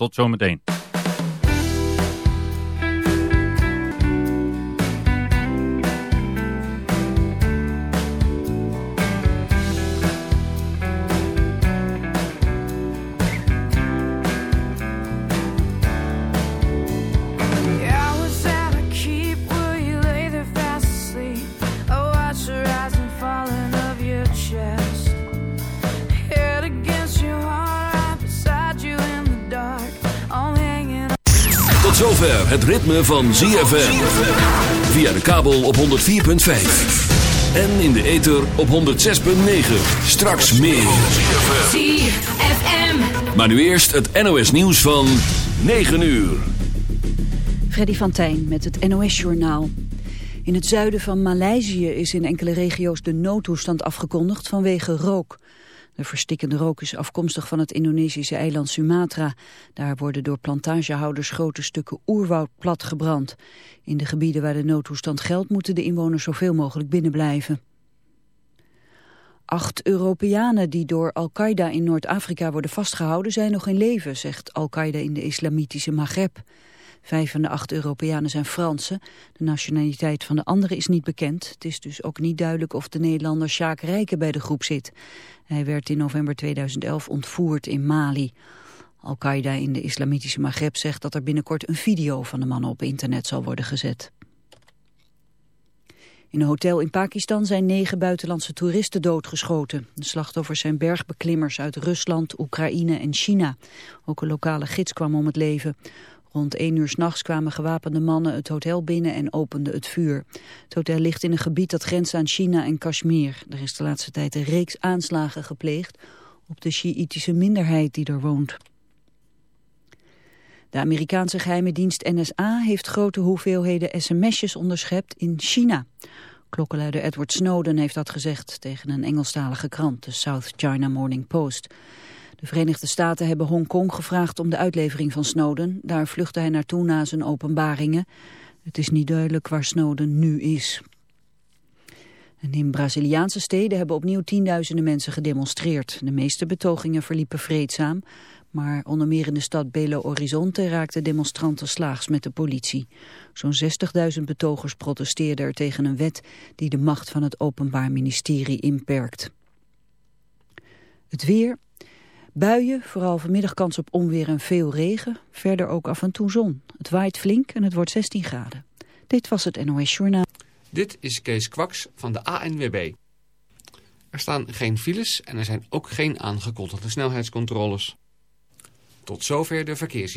Tot zometeen. Het ritme van ZFM. Via de kabel op 104.5. En in de ether op 106.9. Straks meer. ZFM. Maar nu eerst het NOS nieuws van 9 uur. Freddy van Tijn met het NOS-journaal. In het zuiden van Maleisië is in enkele regio's de noodtoestand afgekondigd vanwege rook. De verstikkende rook is afkomstig van het Indonesische eiland Sumatra. Daar worden door plantagehouders grote stukken oerwoud platgebrand. In de gebieden waar de noodtoestand geldt moeten de inwoners zoveel mogelijk binnenblijven. Acht Europeanen die door Al-Qaeda in Noord-Afrika worden vastgehouden zijn nog in leven, zegt Al-Qaeda in de islamitische Maghreb. Vijf van de acht Europeanen zijn Fransen. De nationaliteit van de andere is niet bekend. Het is dus ook niet duidelijk of de Nederlander Sjaak Rijken bij de groep zit. Hij werd in november 2011 ontvoerd in Mali. Al-Qaeda in de islamitische Maghreb zegt dat er binnenkort een video van de mannen op internet zal worden gezet. In een hotel in Pakistan zijn negen buitenlandse toeristen doodgeschoten. De slachtoffers zijn bergbeklimmers uit Rusland, Oekraïne en China. Ook een lokale gids kwam om het leven. Rond één uur s'nachts kwamen gewapende mannen het hotel binnen en openden het vuur. Het hotel ligt in een gebied dat grenst aan China en Kashmir. Er is de laatste tijd een reeks aanslagen gepleegd op de Sjiïtische minderheid die er woont. De Amerikaanse geheime dienst NSA heeft grote hoeveelheden sms'jes onderschept in China. Klokkenluider Edward Snowden heeft dat gezegd tegen een Engelstalige krant, de South China Morning Post. De Verenigde Staten hebben Hongkong gevraagd om de uitlevering van Snowden. Daar vluchtte hij naartoe na zijn openbaringen. Het is niet duidelijk waar Snowden nu is. En in Braziliaanse steden hebben opnieuw tienduizenden mensen gedemonstreerd. De meeste betogingen verliepen vreedzaam. Maar onder meer in de stad Belo Horizonte raakten demonstranten slaags met de politie. Zo'n 60.000 betogers protesteerden er tegen een wet die de macht van het Openbaar Ministerie inperkt. Het weer, Buien, vooral vanmiddag kans op onweer en veel regen. Verder ook af en toe zon. Het waait flink en het wordt 16 graden. Dit was het NOS Journaal. Dit is Kees Kwaks van de ANWB. Er staan geen files en er zijn ook geen aangekondigde snelheidscontroles. Tot zover de verkeers.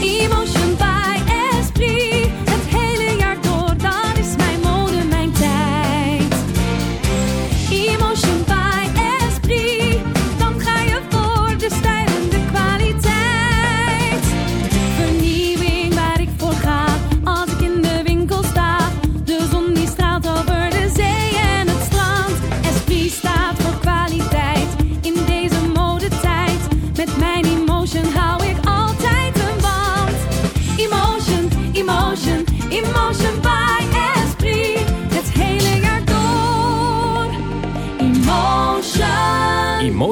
一梦生白。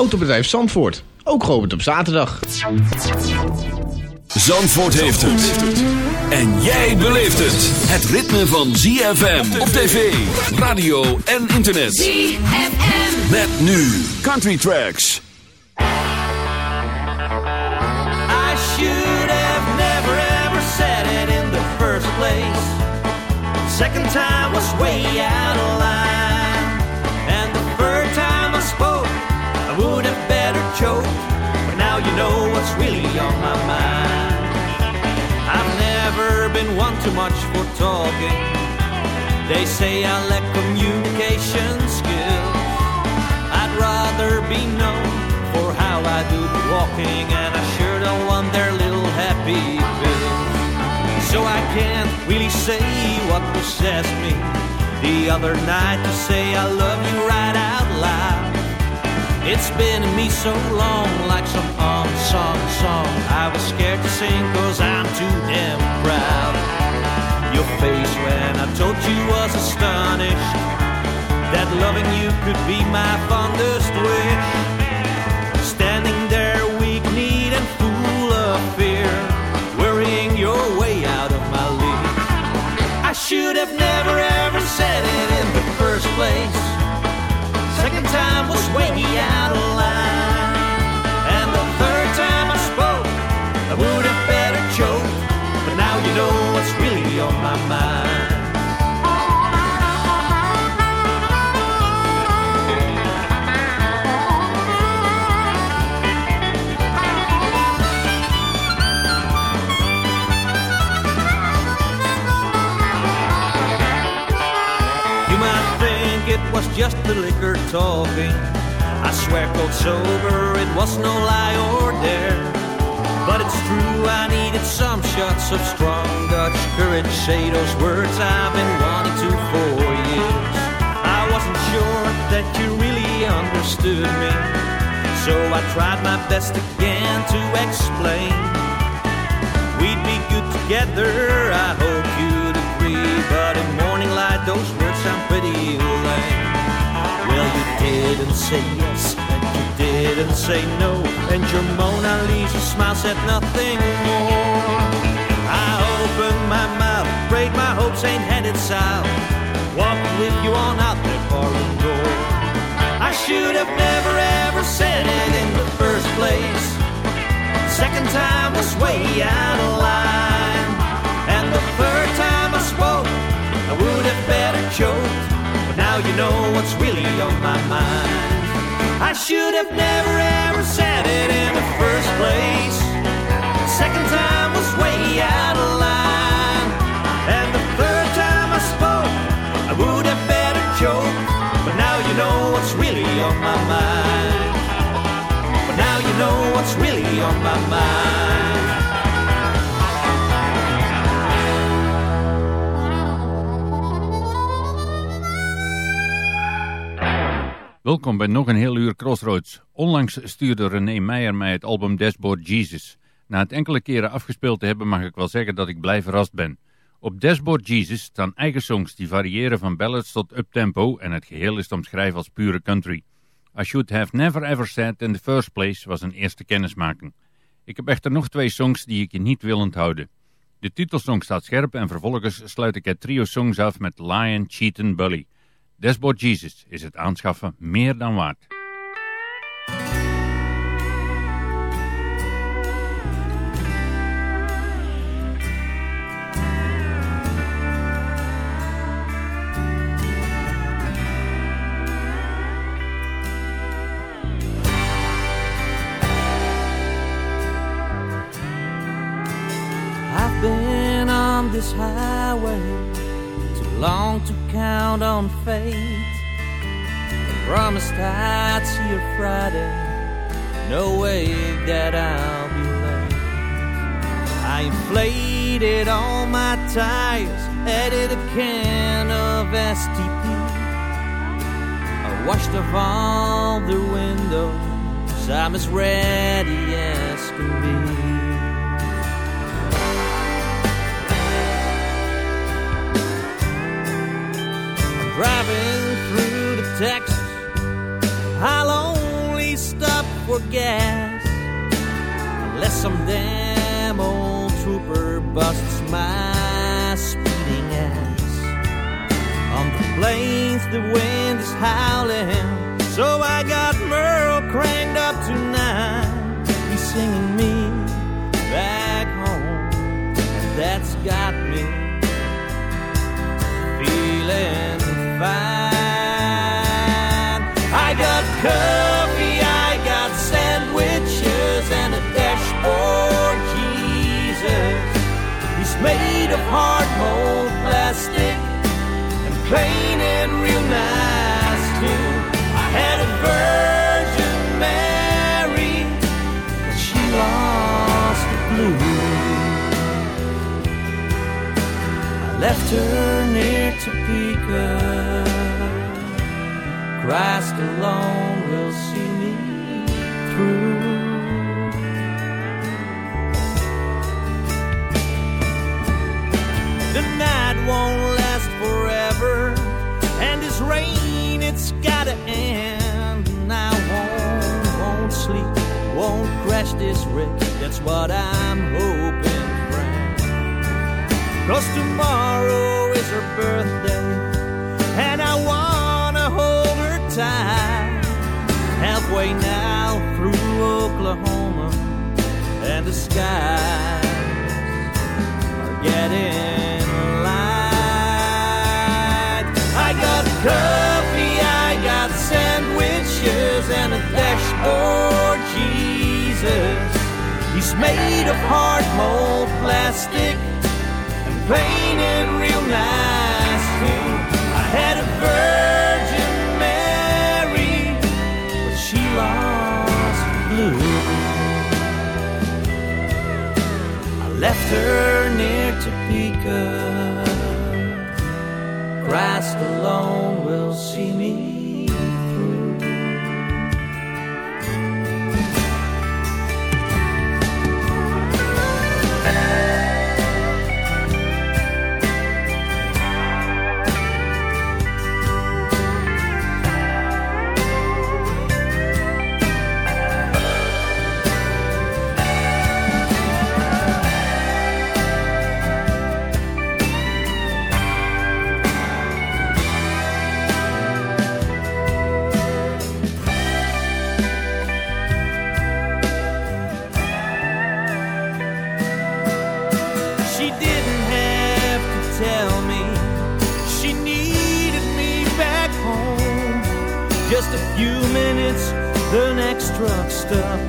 Autobedrijf Zandvoort, ook geopend op zaterdag. Zandvoort heeft het. En jij beleeft het. Het ritme van ZFM op tv, radio en internet. ZFM. Met nu Country Tracks. should have never ever said it in the first place. Second time was way out of line. Would have better choked. But now you know what's really on my mind. I've never been one too much for talking. They say I lack communication skills. I'd rather be known for how I do the walking, and I sure don't want their little happy pills. So I can't really say what possessed me the other night to say I love you right. It's been in me so long, like some unsung song. I was scared to sing cause I'm too damn proud. Your face when I told you was astonished. That loving you could be my fondest wish. Standing there weak, need and full of fear. Worrying your way out of my league. I should have never ever said it in the first place. Second time was way out just the liquor talking. I swear, cold sober, it was no lie or dare. But it's true, I needed some shots of strong Dutch courage. Say those words I've been wanting to for years. I wasn't sure that you really understood me. So I tried my best again to explain. We'd be good together, I hope you'd agree. But in morning didn't say yes, and you didn't say no. And your Mona Lisa smile said nothing more. I opened my mouth, prayed my hopes ain't headed south. Walked with you on out that barroom door. I should have never ever said it in the first place. Second time was way out my mind. I should have never ever said it in the first place. Second time was way out of line. And the third time I spoke, I would have better choked. But now you know what's really on my mind. But now you know what's really on my mind. Welkom bij nog een heel uur Crossroads. Onlangs stuurde René Meijer mij het album Dashboard Jesus. Na het enkele keren afgespeeld te hebben mag ik wel zeggen dat ik blij verrast ben. Op Dashboard Jesus staan eigen songs die variëren van ballads tot uptempo en het geheel is te omschrijven als pure country. I Should Have Never Ever Said in the First Place was een eerste kennismaking. Ik heb echter nog twee songs die ik je niet wil onthouden. De titelsong staat scherp en vervolgens sluit ik het trio songs af met Lion, Cheat and Bully. Dashboard Jesus is het aanschaffen meer dan waard. This too to count on fate. I promised I'd see her Friday. No way that I'll be late. I inflated all my tires, added a can of STP. I washed off all the windows. I'm as ready as can be. driving through to Texas, I'll only stop for gas unless some damn old trooper busts my speeding ass. On the plains, the wind is howling, so I got Merle cranked up tonight. He's singing me back home, and that's got me feeling fine. I got coffee, I got sandwiches, and a dashboard Jesus. He's made of hard mold plastic and plain and real nice too. I had a Virgin Mary, but she lost the blue. left her near Topeka. Christ alone will see me through. The night won't last forever, and this rain, it's gotta end. And I won't, won't sleep, won't crash this wreck. That's what I'm hoping, friend. Cause tomorrow is her birthday, hold. Halfway now through Oklahoma, and the skies are getting light. I got coffee, I got sandwiches, and a dashboard Jesus. He's made of hard mold plastic and painted real nice I near Topeka. Christ alone will see me few minutes, the next truck stop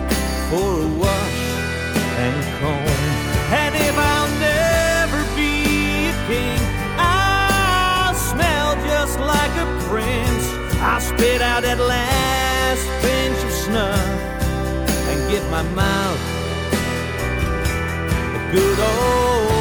for a wash and comb. And if I'll never be a king, I'll smell just like a prince. I'll spit out that last pinch of snuff and get my mouth a good old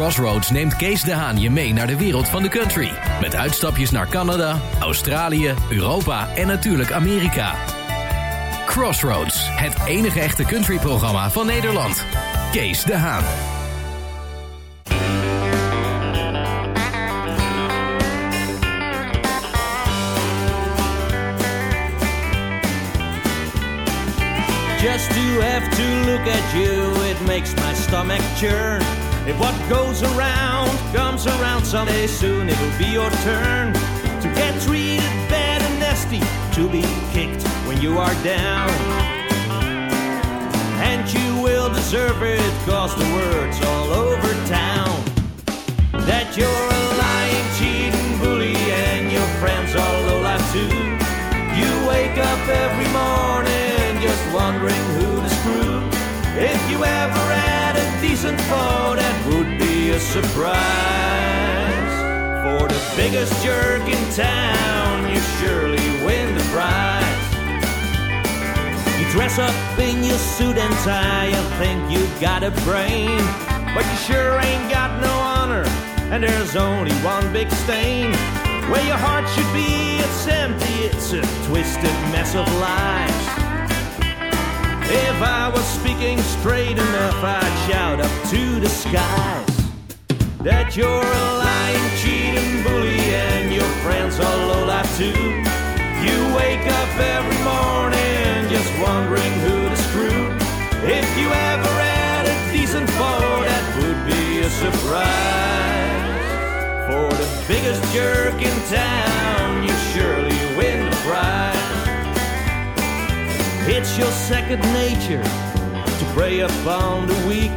Crossroads neemt Kees de Haan je mee naar de wereld van de country. Met uitstapjes naar Canada, Australië, Europa en natuurlijk Amerika. Crossroads, het enige echte countryprogramma van Nederland. Kees de Haan. Just to have to look at you, it makes my stomach churn. If what goes around comes around someday soon, it'll be your turn to get treated bad and nasty, to be kicked when you are down. And you will deserve it, cause the word's all over town. That you're a lying, cheating bully, and your friends all low life too. You wake up every morning just wondering who to screw. If you ever decent foe, that would be a surprise. For the biggest jerk in town, you surely win the prize. You dress up in your suit and tie and think you got a brain, but you sure ain't got no honor, and there's only one big stain. Where your heart should be, it's empty, it's a twisted mess of lies. If I was speaking straight enough, I'd shout up to the skies that you're a lying, cheating bully, and your friends are low life too. You wake up every morning just wondering who to screw. If you ever had a decent foe, that would be a surprise for the biggest jerk in town. Your second nature to prey upon the weak.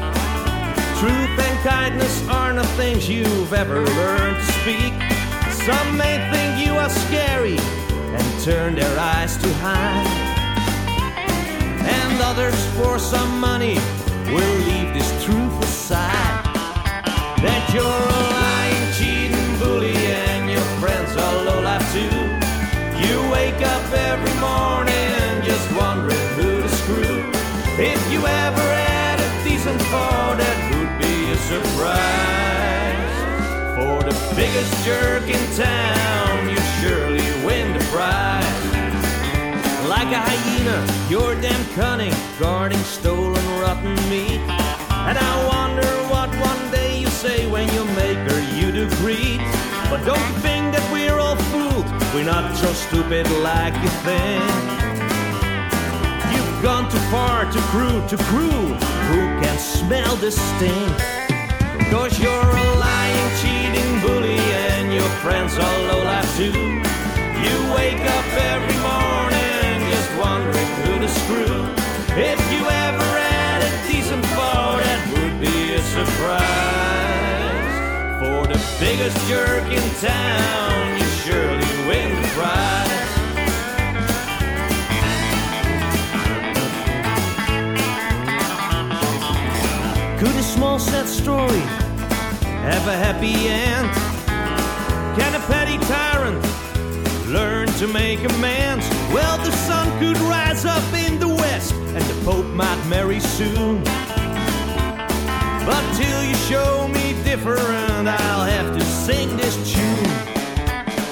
Truth and kindness are not things you've ever learned to speak. Some may think you are scary and turn their eyes to hide. And others, for some money, will leave this truth aside. That you're surprise. For the biggest jerk in town, you surely win the prize. Like a hyena, you're damn cunning, guarding stolen rotten meat. And I wonder what one day you say when you make her you do greet. But don't think that we're all fooled? We're not so stupid like you think. You've gone too far, too crude, too cruel. Who can smell the stink? Cause you're a lying, cheating bully and your friends are low life too. You wake up every morning just wondering who to screw. If you ever had a decent fall, that would be a surprise. For the biggest jerk in town, you surely win the prize. Could a small sad story have a happy end? Can a petty tyrant learn to make amends? Well, the sun could rise up in the west and the Pope might marry soon. But till you show me different, I'll have to sing this tune.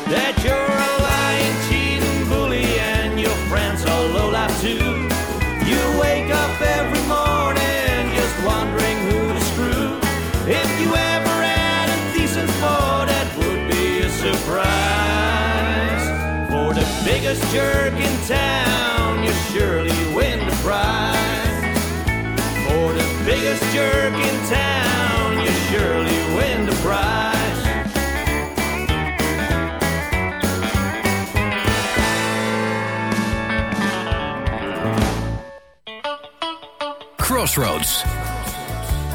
That you're a lying, cheating bully and your friends are low life too. You wake up every biggest jerk in town, you surely win the prize. For the biggest jerk in town, you surely win the prize. Crossroads.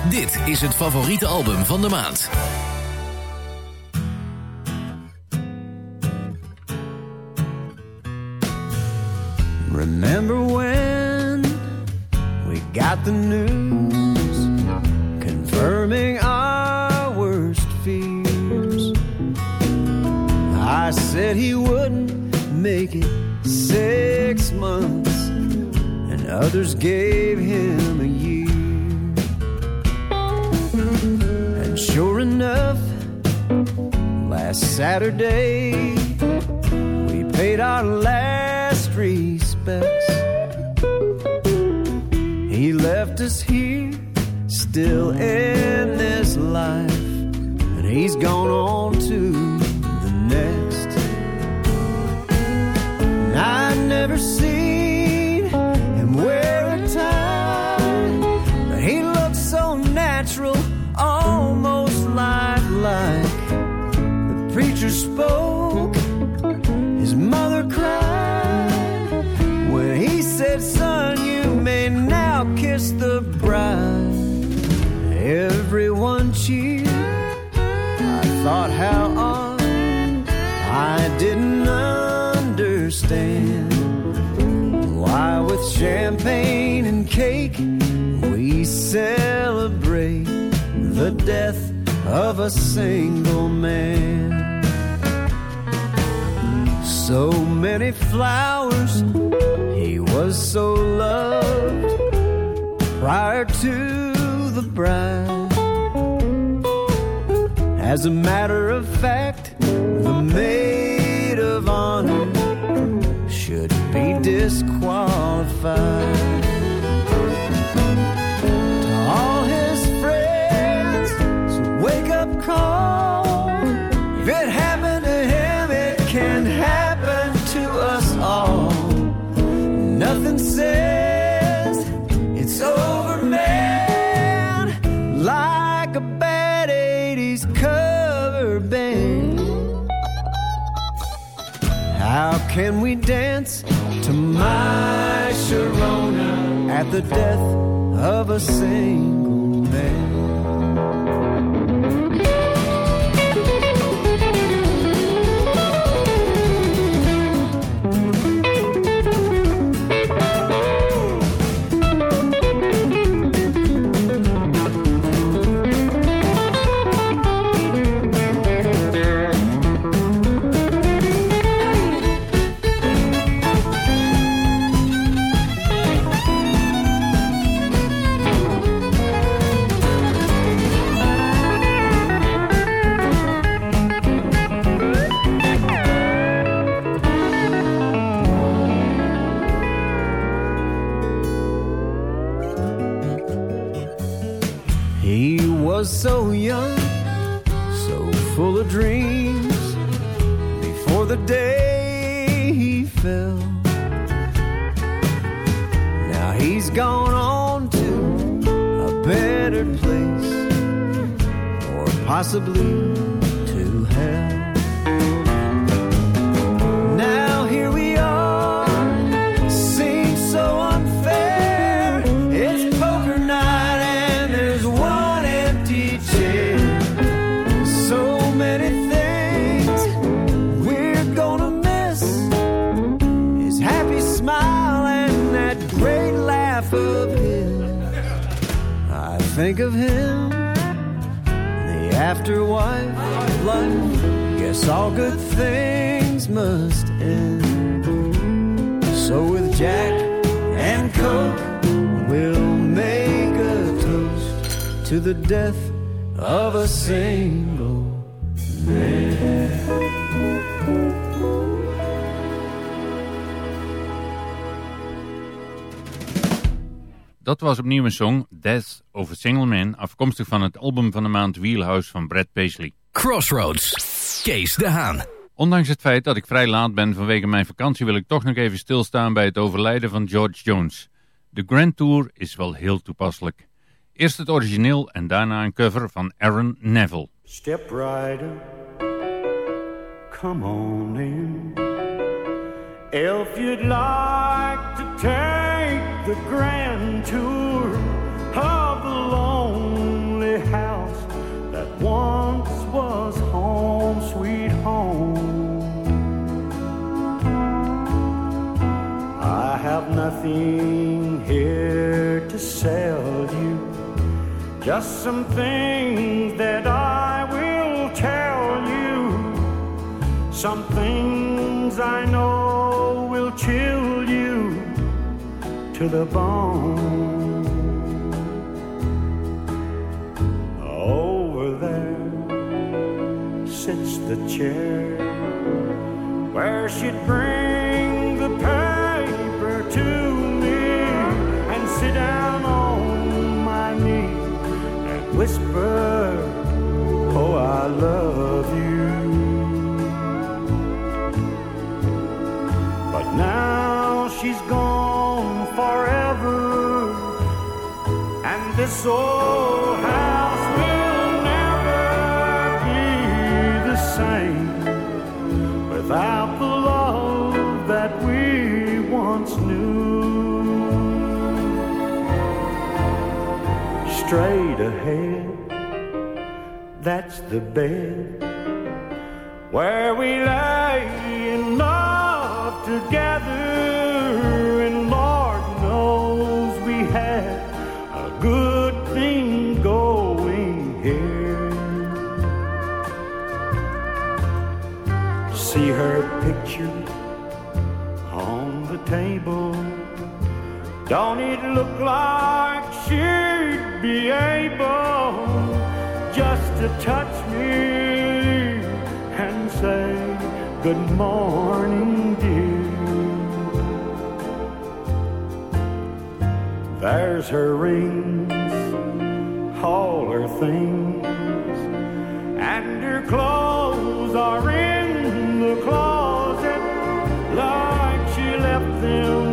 Dit is het favoriete album van de maand. The news confirming our worst fears? I said he wouldn't make it six months, and others gave him a year. And sure enough, last Saturday, we paid our last respects. He left us here, still in this life, and he's gone on to the next. And I never seen him wear a tie, but he looked so natural, almost lifelike. The preacher spoke, his mother cried kiss the bride. Everyone cheered. I thought, how odd. I didn't understand why, with champagne and cake, we celebrate the death of a single man. So many flowers, he was so loved prior to the bride. As a matter of fact, the maid of honor should be disqualified. To all his friends, so wake up call. If it happened to him, it can happen to us all. Nothing says can we dance to my Sharona at the death of a single man? Day he fell. Now he's gone on to a better place, or possibly think of him, the after wife life. Guess all good things must end. So with Jack and Coke, we'll make a toast to the death of a single man. Dat was opnieuw een song, Death of a Single Man, afkomstig van het album van de maand Wheelhouse van Brad Paisley. Crossroads. Kees de Haan. Ondanks het feit dat ik vrij laat ben vanwege mijn vakantie wil ik toch nog even stilstaan bij het overlijden van George Jones. De Grand Tour is wel heel toepasselijk. Eerst het origineel en daarna een cover van Aaron Neville. Step right up, come on in. If you'd like to take the grand tour of the lonely house that once was home, sweet home. I have nothing here to sell you, just some things that I will tell you. Some things I know will chill to the bone. Over there sits the chair where she'd bring the paper to me and sit down on my knee and whisper, Oh, I love you. But now she's gone and this old house will never be the same without the love that we once knew. Straight ahead, that's the bed where we lay Don't it look like she'd be able just to touch me and say good morning, dear? There's her rings, all her things, and her clothes are in the closet like she left them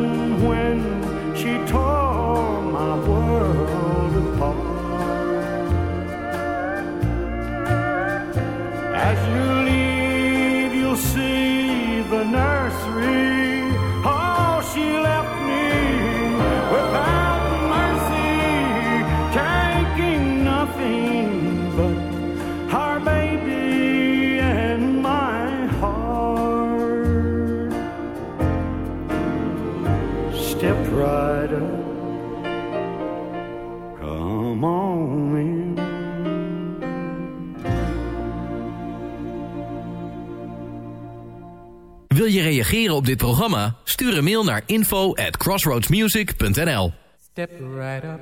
Wil je reageren op dit programma? Stuur een mail naar info at crossroadsmusic.nl Step right up.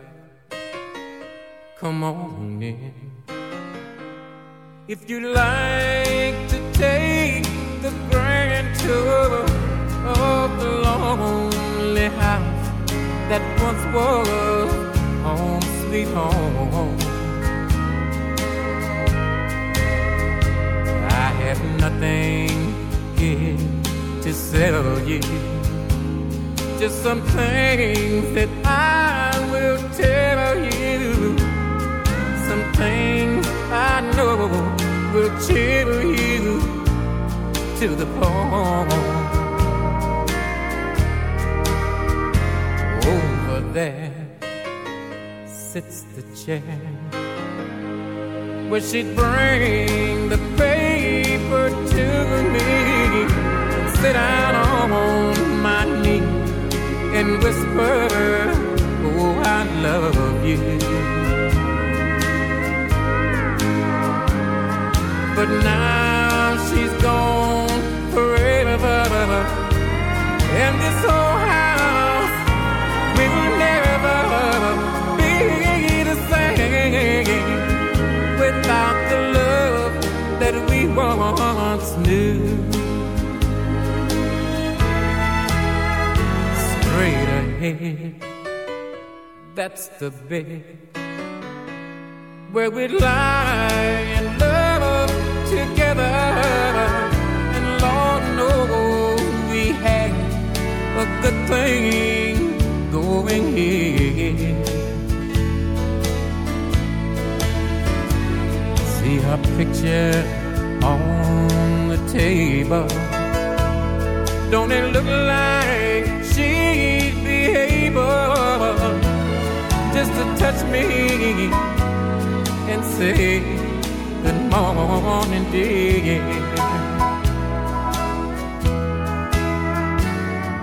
Come on in. If you like to take the grand tour of the lonely house that once was home sweet home. I have nothing here to settle you just some things that I will tell you. Some things I know will chill you to the bone. Over there sits the chair where she'd bring the paper to me sit down on my knee and whisper, Oh, I love you. But now she's gone forever, and this whole house will never be the same without the love that we once knew. Ahead. That's the bed where we lie and love together. And Lord knows we had a good thing going here. See her picture on the table. Don't it look like she'd be just to touch me and say good morning, dear?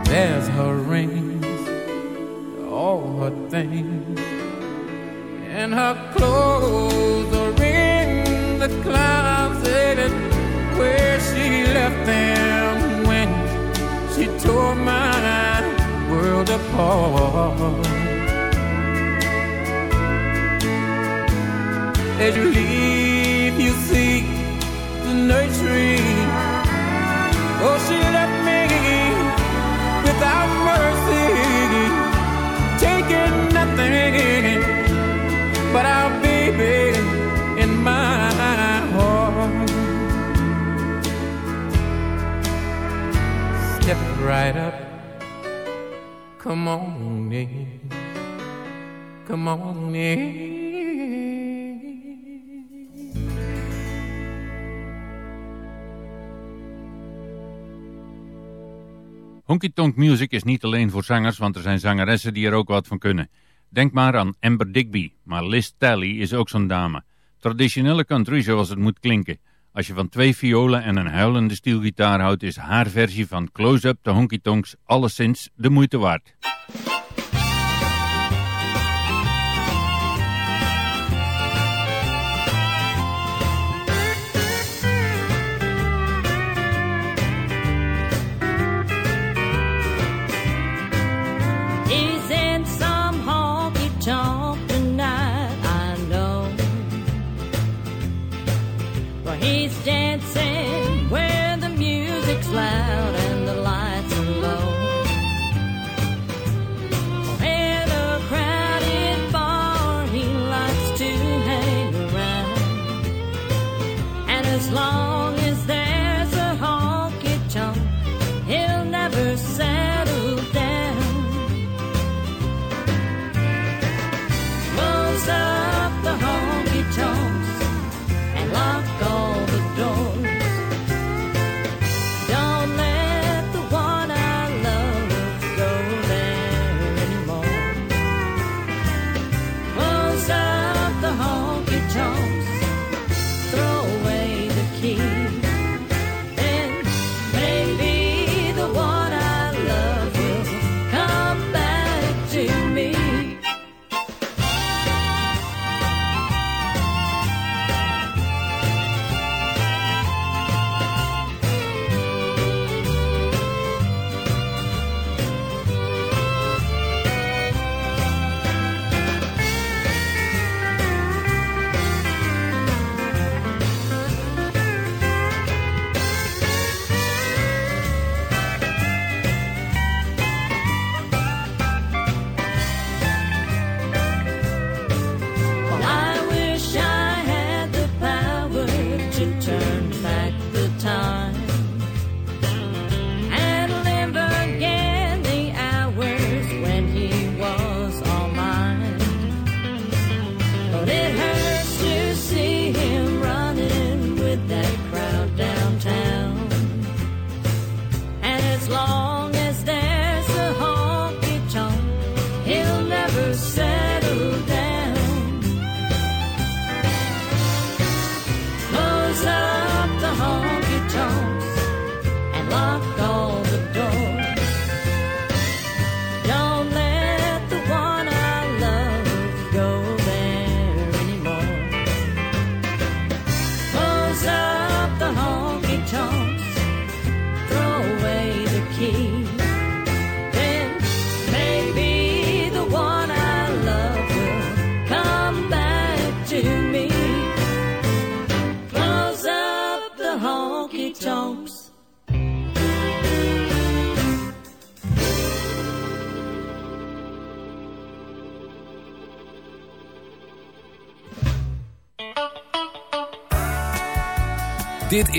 There's her rings, all her things, and her clothes are in the closet where she left them when she tore my world apart. As you leave, you see the nursery. Oh, she left me without mercy, taking nothing but our baby in my heart. Step right up. Come on in. Come on. Honky Tonk Music is niet alleen voor zangers, want er zijn zangeressen die er ook wat van kunnen. Denk maar aan Amber Digby, maar Liz Talley is ook zo'n dame. Traditionele country zoals het moet klinken. Als je van twee violen en een huilende stielgitaar houdt, is haar versie van Close Up de Honky Tonks alleszins de moeite waard.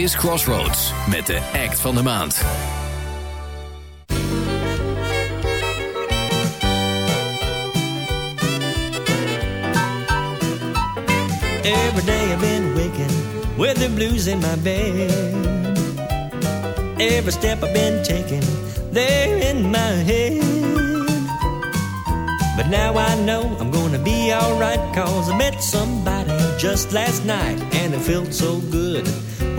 Is Crossroads met de act van de maand. Every day I've been waking with the blues in my bed. Every step I've been taking, they're in my head. But now I know I'm gonna be alright, cause I met somebody just last night, and it felt so good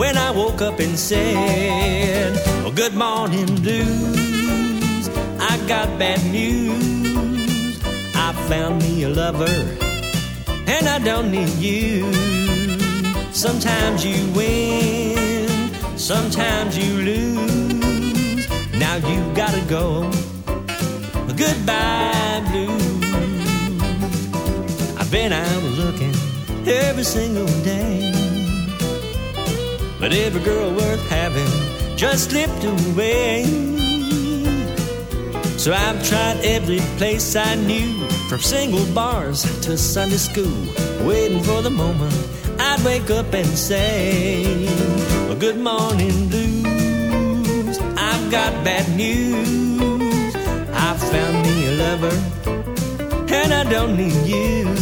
when I woke up and said, well, Good morning, blues. I got bad news. I found me a lover and I don't need you. Sometimes you win, sometimes you lose. Now you gotta go. Goodbye, blues. I've been out looking every single day, but every girl worth having just slipped away. So I've tried every place I knew, from single bars to Sunday school, waiting for the moment I'd wake up and say, well, Good morning, blues. I've got bad news. I found me a lover, and I don't need you.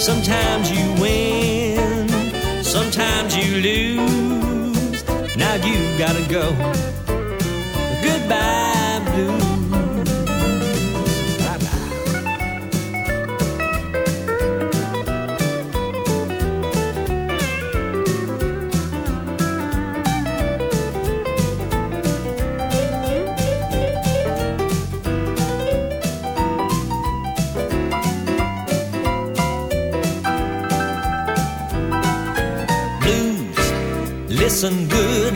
Sometimes you win, sometimes you lose. Now you gotta go. Goodbye, blues. Listen good.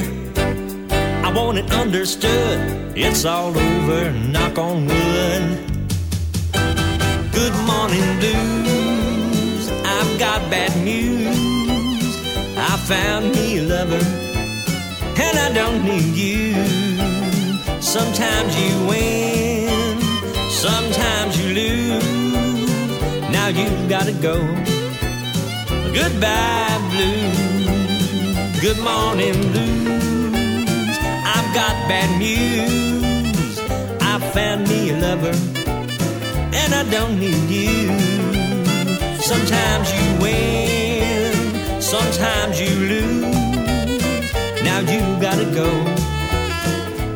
I want it understood. It's all over. Knock on wood. Good morning, blues. I've got bad news. I found me a lover, and I don't need you. Sometimes you win, sometimes you lose. Now you've gotta go. Goodbye, blues. Good morning, blues. I've got bad news. I found me a lover, and I don't need you. Sometimes you win, sometimes you lose. Now you gotta go.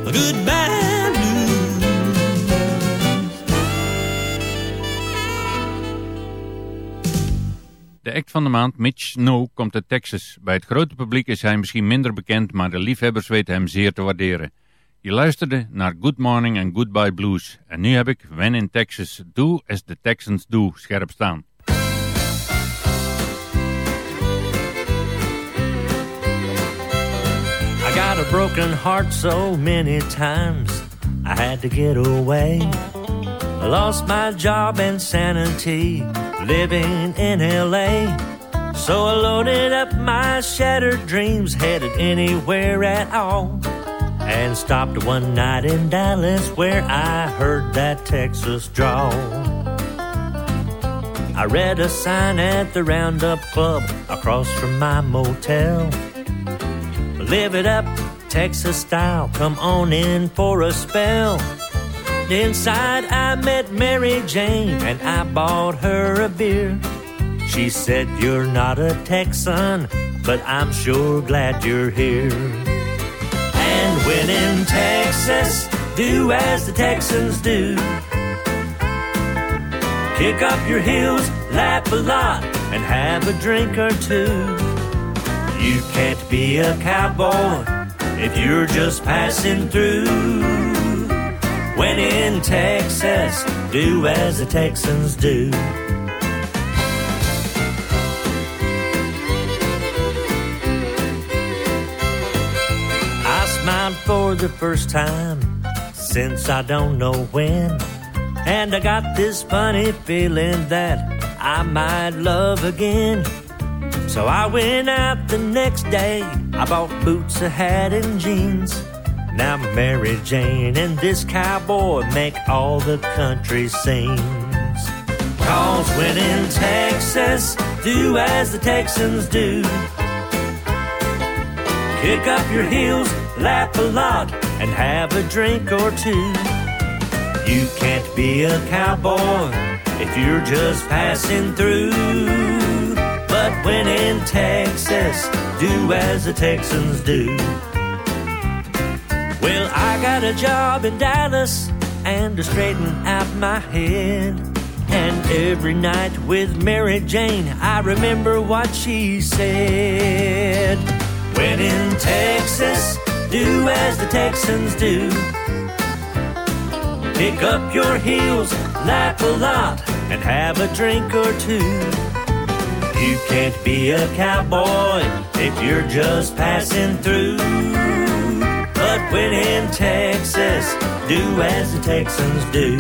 Goodbye, act van de maand, Mitch Snow, komt uit Texas. Bij het grote publiek is hij misschien minder bekend, maar de liefhebbers weten hem zeer te waarderen. Je luisterde naar Good Morning and Goodbye Blues. En nu heb ik When in Texas, Do as the Texans Do scherp staan. I got a broken heart so many times I had to get away. I lost my job and sanity living in LA. So I loaded up my shattered dreams, headed anywhere at all. And stopped one night in Dallas where I heard that Texas drawl. I read a sign at the Roundup Club across from my motel. Live it up, Texas style. Come on in for a spell. Inside, I met Mary Jane and I bought her a beer. She said, You're not a Texan, but I'm sure glad you're here. And when in Texas, do as the Texans do. Kick up your heels, laugh a lot, and have a drink or two. You can't be a cowboy if you're just passing through. When in Texas, do as the Texans do. I smiled for the first time since I don't know when. And I got this funny feeling that I might love again. So I went out the next day. I bought boots, a hat, and jeans. Now Mary Jane and this cowboy make all the country scenes. Cause when in Texas, do as the Texans do. Kick up your heels, laugh a lot, and have a drink or two. You can't be a cowboy if you're just passing through. But when in Texas, do as the Texans do. Well, I got a job in Dallas and to straighten out my head. And every night with Mary Jane, I remember what she said. When in Texas, do as the Texans do. Pick up your heels, laugh a lot, and have a drink or two. You can't be a cowboy if you're just passing through. When in Texas, do as the Texans do.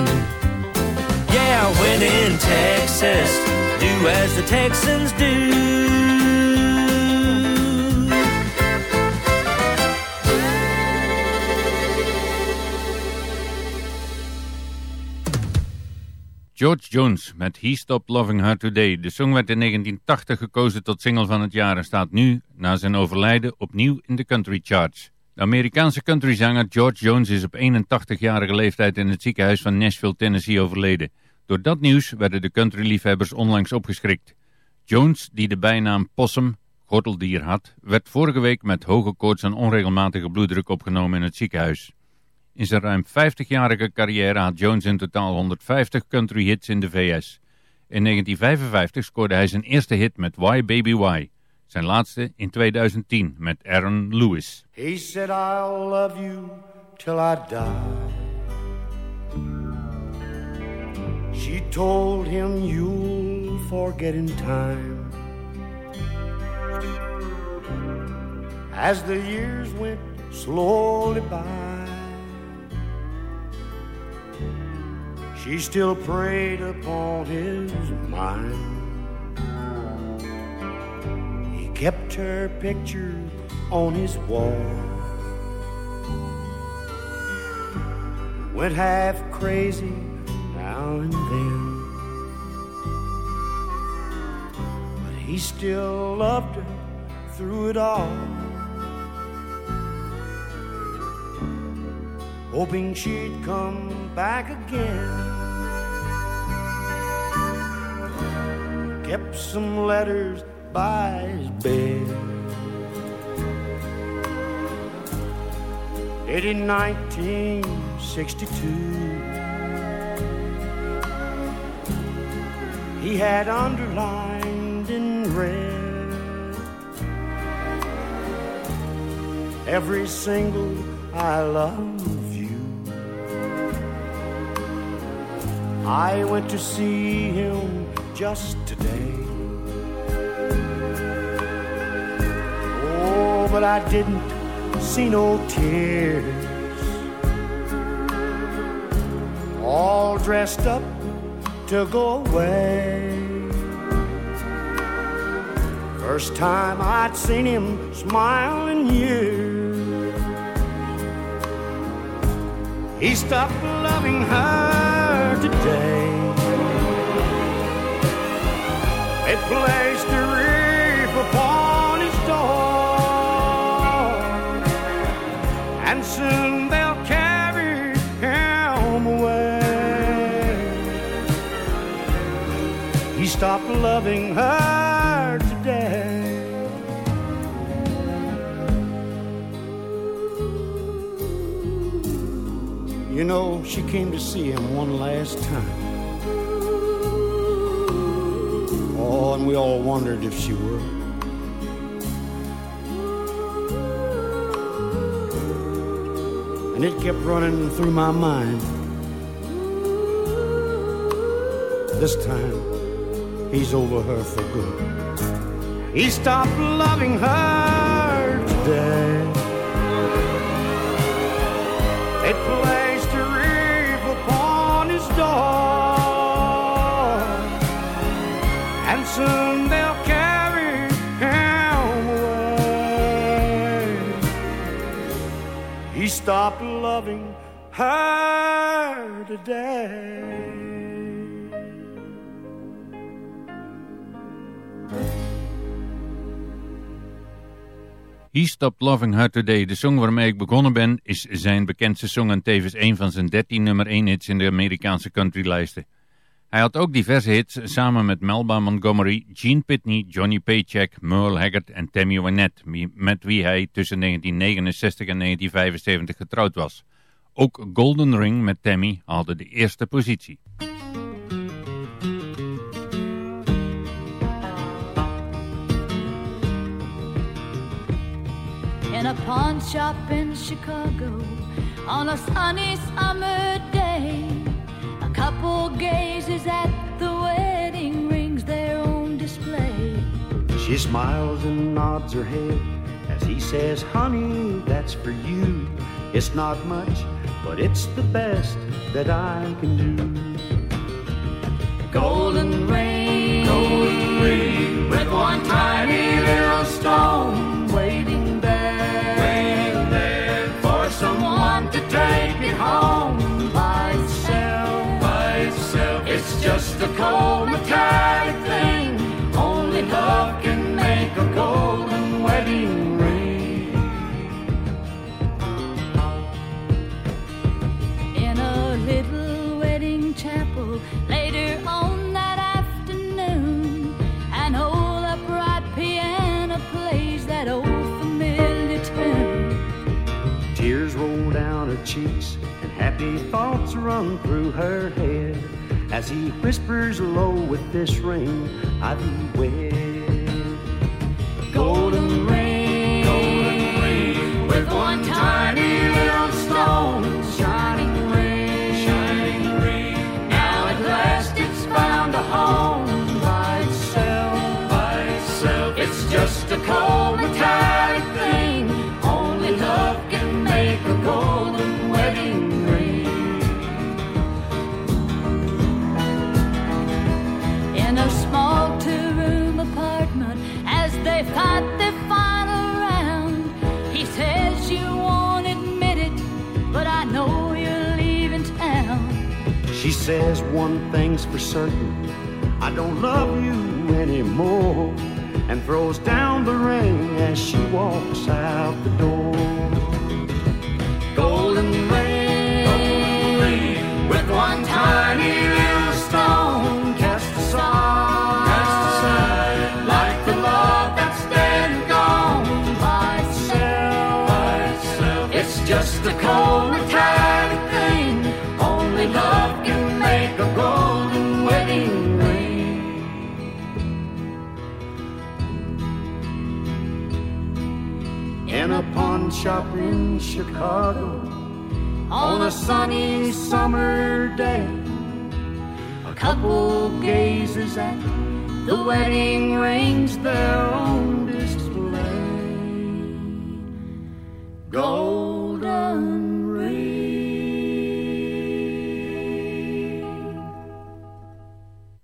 Yeah, when in Texas, do as the Texans do. George Jones met He Stopped Loving Her Today. De song werd in 1980 gekozen tot single van het jaar en staat nu, na zijn overlijden, opnieuw in de country charts. De Amerikaanse countryzanger George Jones is op 81-jarige leeftijd in het ziekenhuis van Nashville, Tennessee overleden. Door dat nieuws werden de countryliefhebbers onlangs opgeschrikt. Jones, die de bijnaam Possum, gordeldier had, werd vorige week met hoge koorts en onregelmatige bloeddruk opgenomen in het ziekenhuis. In zijn ruim 50-jarige carrière had Jones in totaal 150 country hits in de VS. In 1955 scoorde hij zijn eerste hit met Why Baby Why. Zijn laatste in 2010 met Aaron Lewis. He said, I'll love you till I die. She told him, You'll forget in time. As the years went slowly by, she still preyed upon his mind. Kept her picture on his wall. Went half crazy now and then. But he still loved her through it all. Hoping she'd come back again. Kept some letters by his bed. in 1962. He had underlined in red every single I love you. I went to see him just today. But I didn't see no tears. All dressed up to go away. First time I'd seen him smile in years. He stopped loving her today. They placed a Stopped loving her today. You know, she came to see him one last time. Oh, and we all wondered if she would. And it kept running through my mind. This time, he's over her for good. He stopped loving her today. It placed a wreath upon his door, and soon they'll carry him away. He stopped loving her today. He Stopped Loving Her Today, de song waarmee ik begonnen ben, is zijn bekendste song en tevens een van zijn 13 nummer 1 hits in de Amerikaanse countrylijsten. Hij had ook diverse hits samen met Melba Montgomery, Gene Pitney, Johnny Paycheck, Merle Haggard en Tammy Wynette, met wie hij tussen 1969 en 1975 getrouwd was. Ook Golden Ring met Tammy haalde de eerste positie. Pawn shop in Chicago on a sunny summer day. A couple gazes at the wedding rings there on display. She smiles and nods her head as he says, Honey, that's for you. It's not much, but it's the best that I can do. Golden ring, golden ring, with one tiny little stone someone to take it home by itself, by itself. It's just a cold metallic thing. Thoughts run through her head as he whispers low with this ring, I be wed. Golden ring, golden ring, with one tiny little stone, shining ring, shining ring. Now at last it's found a home by itself, by itself. It's just a cold says one thing's for certain, I don't love you anymore, and throws down the ring as she walks out the door. Golden ring, golden ring, with one tiny shop in Chicago on a sunny summer day. A couple gazes at the wedding rings there on display. Golden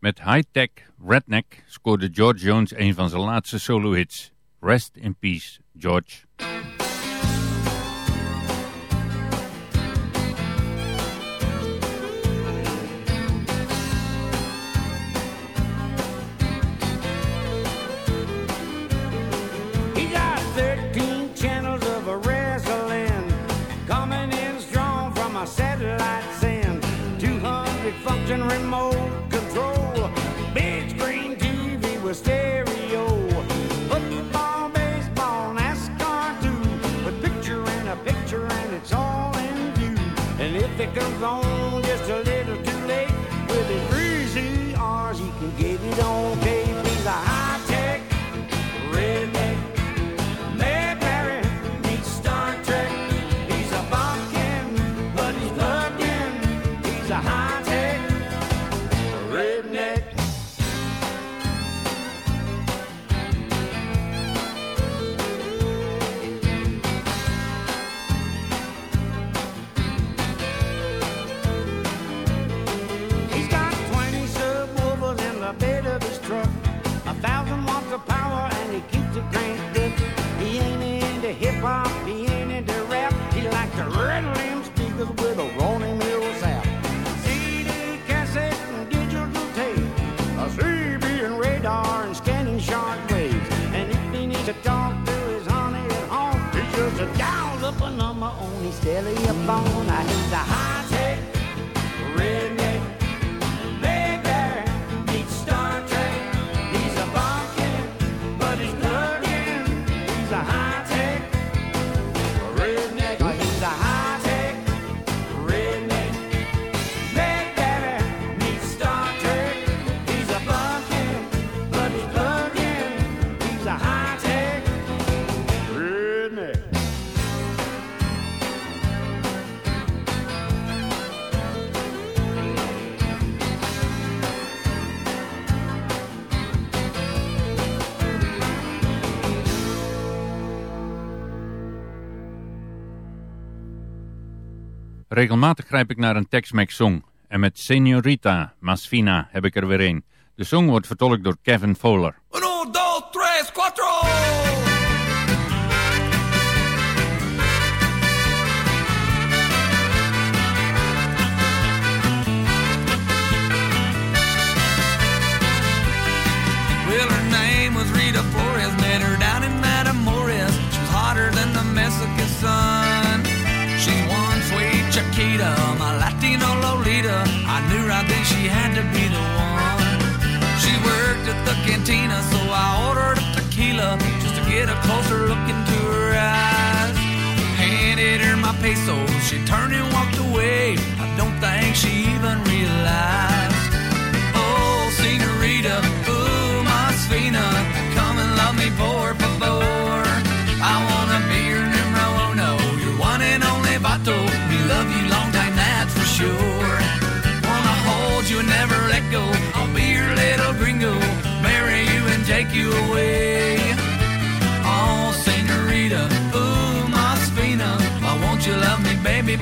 Met High Tech Redneck scoorde George Jones een van zijn laatste solo-hits. Rest in Peace, George. Regelmatig grijp ik naar een Tex-Mex song. En met Senorita Masfina heb ik er weer een. De song wordt vertolkt door Kevin Fowler. Uno, dos, tres, cuatro. She be the one. She worked at the cantina, so I ordered a tequila just to get a closer look into her eyes. Handed her my pesos, she turned and walked away. I don't think she even realized. Oh, senorita, ooh, más fina, come and love me, por favor. I wanna be your numero uno, your one and only vato. We love you long time, that's for sure. Oh, senorita, ooh, why won't you love me, baby?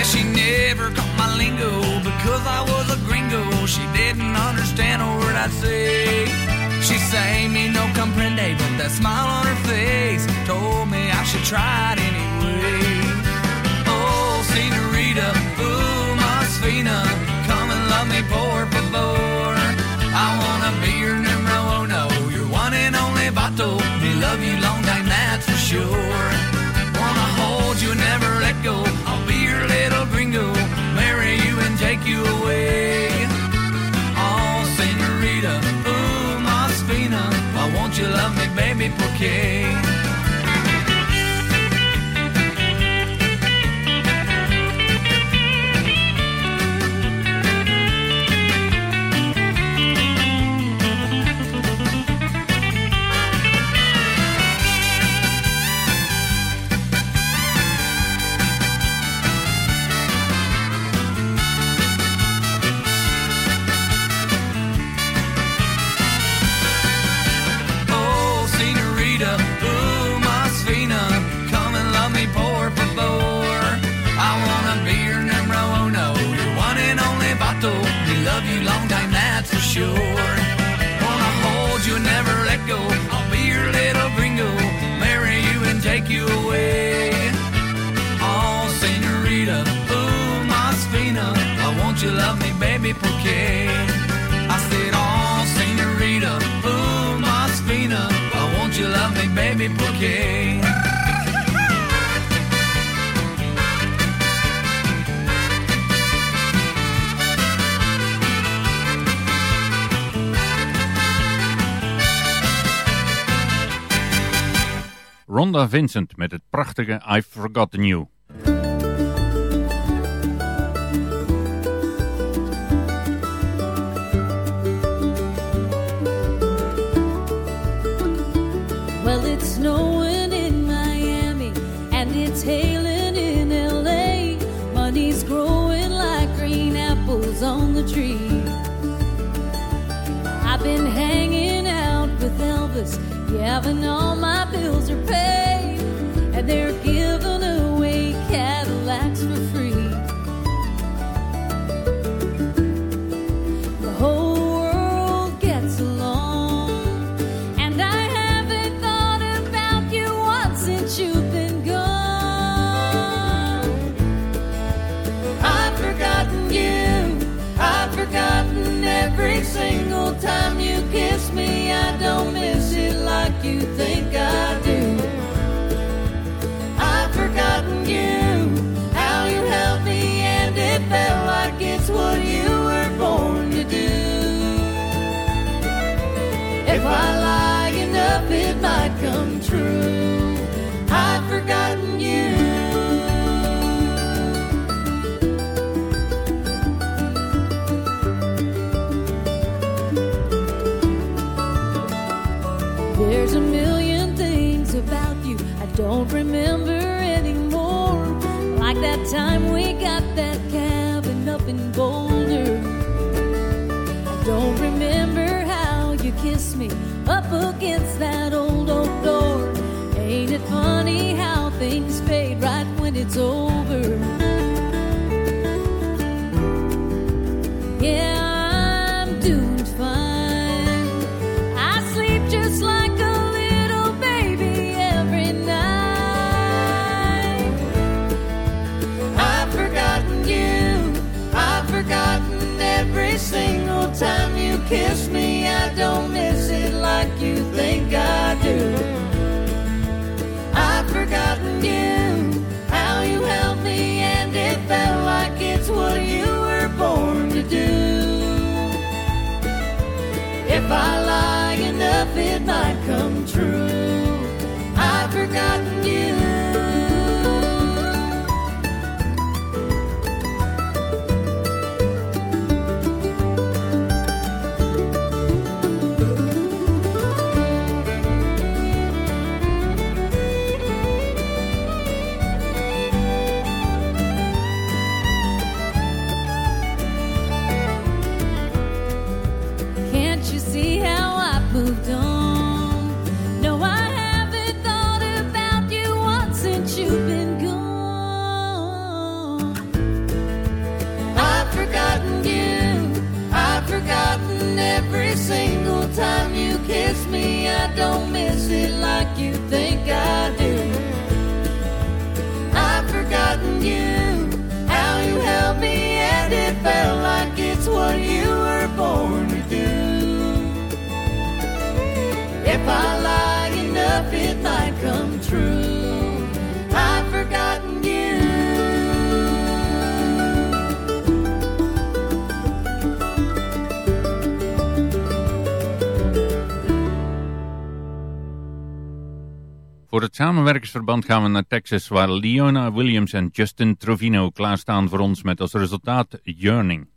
Yeah, she never caught my lingo because I was a gringo. She didn't understand a word I'd say. She me comprende, but that smile on her face told me I should try it anyway. Oh, senorita, ooh, Svina, come and love me, por favor. I wanna be your numero uno, your one and only vato. Me love you long baby, Rhonda Vincent met het prachtige I've Forgotten You. Well, it's snowing in Miami and it's hailing in LA. Money's growing like green apples on the tree. I've been hanging out with Elvis, yeah, but all my bills are paid, and they're giving away Cadillacs for free. come true. I've forgotten you. There's a million things about you I don't remember anymore. Like that time we got that cabin up in Boulder. I don't remember how you kissed me up against that it's over. Yeah, I'm doing fine. I sleep just like a little baby every night. I've forgotten you. I've forgotten every single time you kiss me. I don't miss it like you I lie enough, it might come true. I've forgotten you. Voor het samenwerkingsverband gaan we naar Texas, waar Leona Williams en Justin Trovino klaarstaan voor ons met als resultaat Yearning.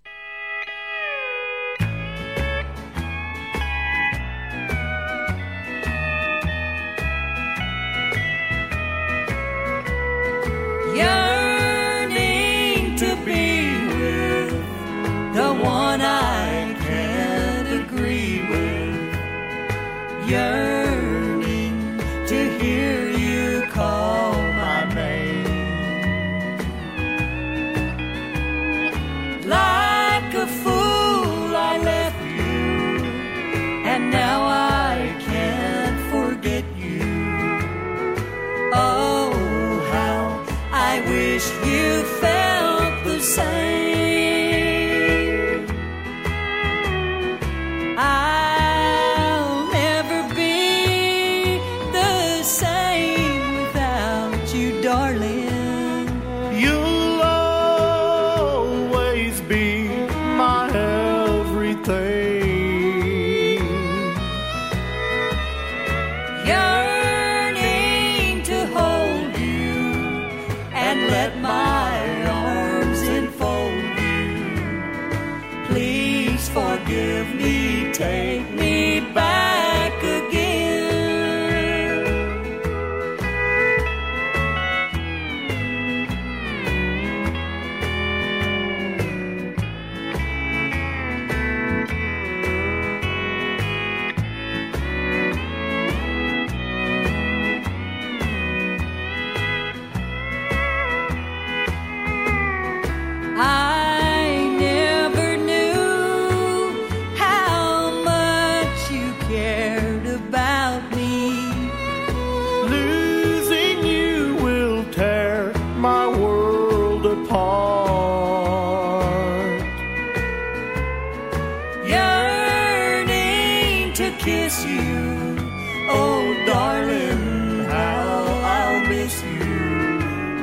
Oh, darling, how miss you.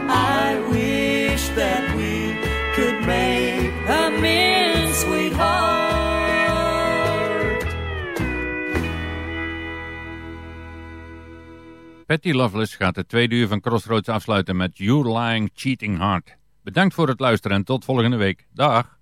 I wish that we could make sweetheart. Patty Loveless gaat het tweede uur van Crossroads afsluiten met You Lying Cheating Heart. Bedankt voor het luisteren en tot volgende week. Dag!